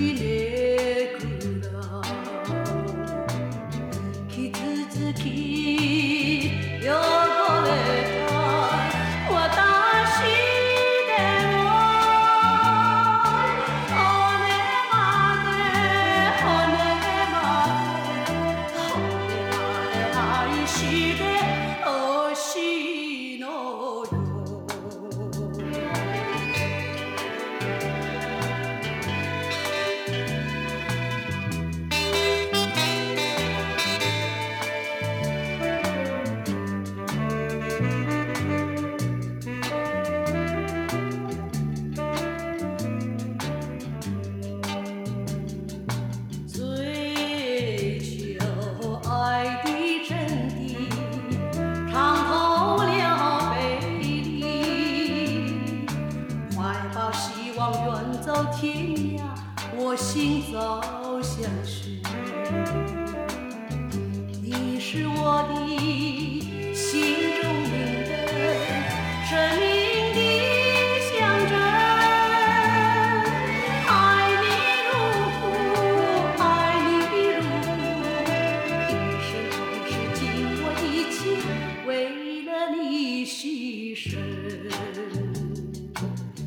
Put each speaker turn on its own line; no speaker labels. きめくな傷つ
き汚れた私でも骨ま
で骨まで骨まで愛して
怀抱希望远走天涯，我心早相许。你是我的
心中明灯，生命的象征。爱你如父，爱你如母，一生一世，尽我一切，为了你牺牲。